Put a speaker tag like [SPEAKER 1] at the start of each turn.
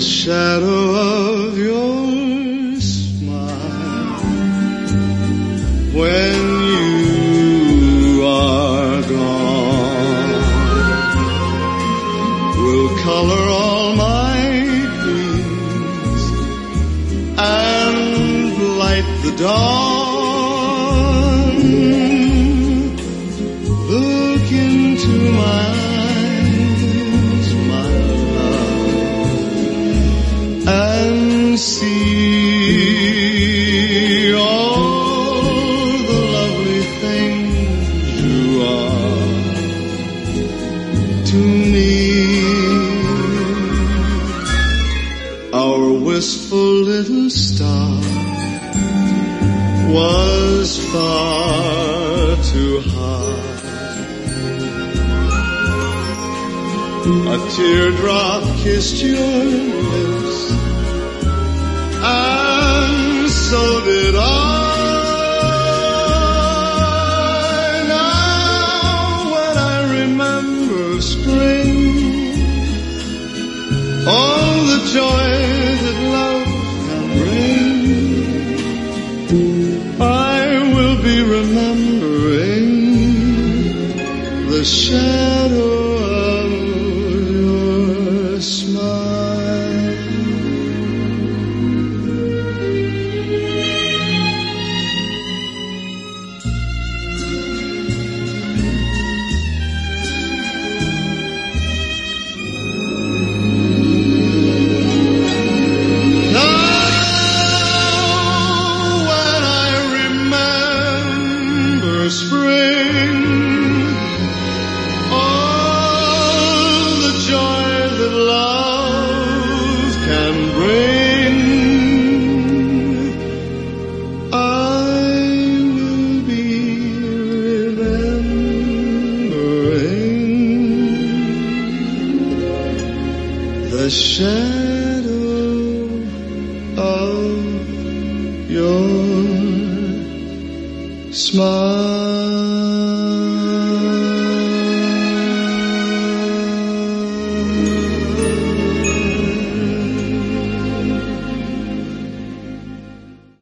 [SPEAKER 1] the shadow of your smile when you are gone will color all my dreams and light the dawn. See all the lovely things you are to me. Our wistful little star was far too high. A teardrop kissed your lips, and so did I. Now when I remember spring, all the joy that love can bring, I will be remembering the shadow of your smile. The shadow of your smile.